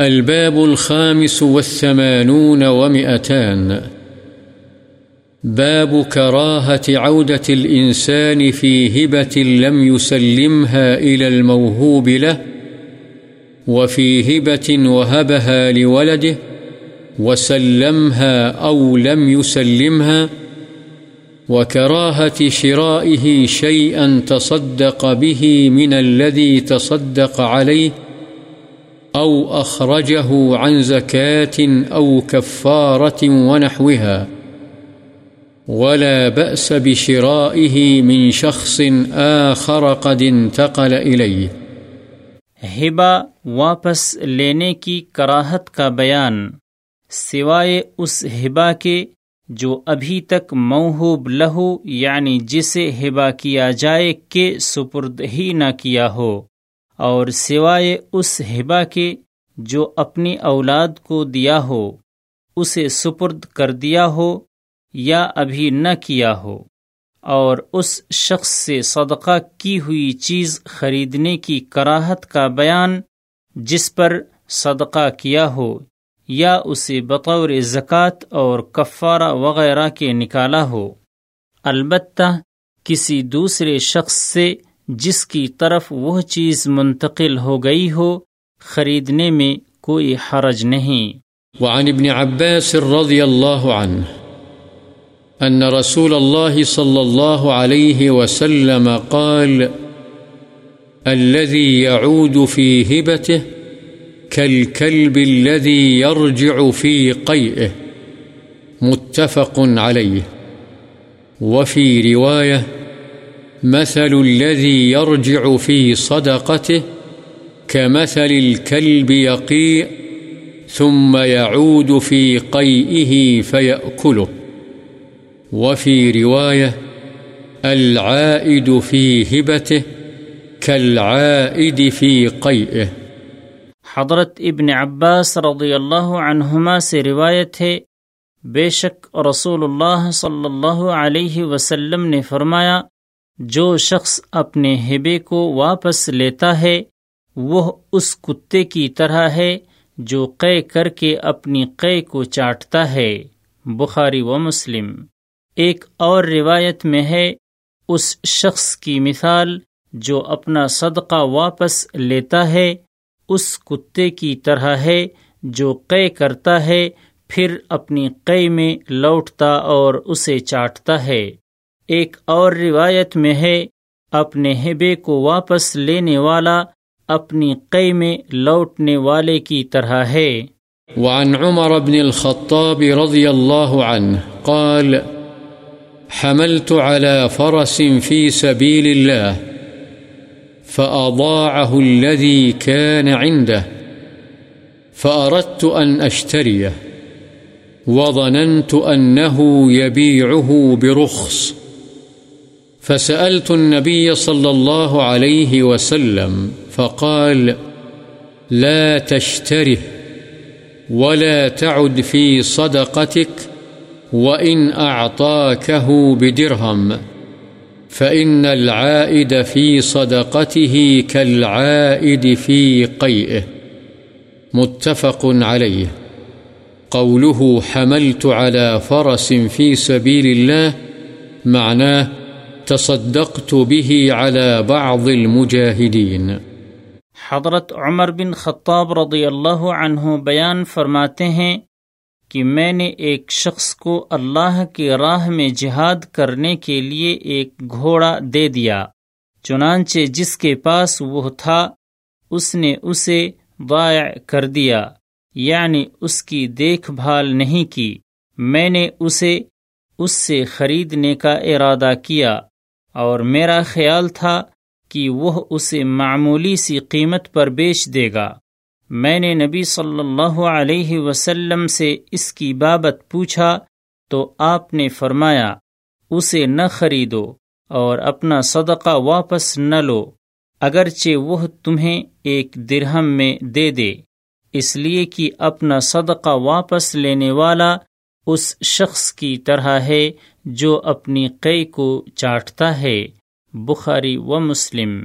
الباب الخامس والثمانون ومئتان. باب كراهة عودة الإنسان في هبة لم يسلمها إلى الموهوب له، وفي هبة وهبها لولده، وسلمها أو لم يسلمها، وكراهة شرائه شيئا تصدق به من الذي تصدق عليه أو أخرجه عن زكاة أو كفارة ونحوها، ولا بأس بشرائه من شخص آخر قد انتقل إليه. ہبا واپس لینے کی کراہت کا بیان، سوائے اس ہبا کے جو ابھی تک موہوب لہو یعنی جسے ہبا کیا جائے کہ سپرد ہی نہ کیا ہو۔ اور سوائے اس ہبا کے جو اپنی اولاد کو دیا ہو، اسے سپرد کر دیا ہو یا ابھی نہ کیا ہو، اور اس شخص سے صدقہ کی ہوئی چیز خریدنے کی کراہت کا بیان جس پر صدقہ کیا ہو یا اسے بطور زکوٰۃ اور کفارہ وغیرہ کے نکالا ہو۔ البتہ کسی دوسرے شخص سے جس کی طرف وہ چیز منتقل ہو گئی ہو، خریدنے میں کوئی حرج نہیں۔ وعن ابن عباس رضی اللہ عنہ أن رسول الله صلى الله عليه وسلم قال الذي يعود في هبته كالكلب الذي يرجع في قيئه متفق عليه وفي رواية مثل الذي يرجع في صدقته كمثل الكلب يقيء ثم يعود في قيئه فيأكله. وفي رواية العائد في هبته كالعائد في قيئه. حضرت ابن عباس رضی اللہ عنہما سے روایت ہے، بے شک رسول اللہ صلی اللہ علیہ وسلم نے فرمایا جو شخص اپنے ہبے کو واپس لیتا ہے، وہ اس کتے کی طرح ہے جو قے کر کے اپنی قے کو چاٹتا ہے۔ بخاری و مسلم۔ ایک اور روایت میں ہے، اس شخص کی مثال جو اپنا صدقہ واپس لیتا ہے، اس کتے کی طرح ہے جو قے کرتا ہے، پھر اپنی قے میں لوٹتا اور اسے چاٹتا ہے۔ ایک اور روایت میں ہے، اپنے ہبے کو واپس لینے والا اپنی قے میں لوٹنے والے کی طرح ہے۔ وعن عمر بن الخطاب رضی اللہ عنہ قال، حملت على فرس في سبيل الله فأضاعه الذي كان عنده، فأردت أن أشتريه وظننت أنه يبيعه برخص. فسألت النبي صلى الله عليه وسلم فقال، لا تشتره ولا تعد في صدقتك وإن أعطاكه بدرهم، فإن العائد في صدقته كالعائد في قيئه. متفق عليه. قوله حملت على فرس في سبيل الله معناه تصدقت به على بعض المجاهدين. حضرت عمر بن خطاب رضی اللہ عنہ بیان فرماتے ہیں کہ میں نے ایک شخص کو اللہ کی راہ میں جہاد کرنے کے لیے ایک گھوڑا دے دیا، چنانچہ جس کے پاس وہ تھا، اس نے اسے ضائع کر دیا یعنی اس کی دیکھ بھال نہیں کی۔ میں نے اسے اس سے خریدنے کا ارادہ کیا۔ اور میرا خیال تھا کہ وہ اسے معمولی سی قیمت پر بیچ دے گا۔ میں نے نبی صلی اللہ علیہ وسلم سے اس کی بابت پوچھا تو آپ نے فرمایا، اسے نہ خریدو اور اپنا صدقہ واپس نہ لو، اگرچہ وہ تمہیں ایک درہم میں دے دے۔ اس لیے کہ اپنا صدقہ واپس لینے والا اس شخص کی طرح ہے جو اپنی قے کو چاٹتا ہے بخاری و مسلم۔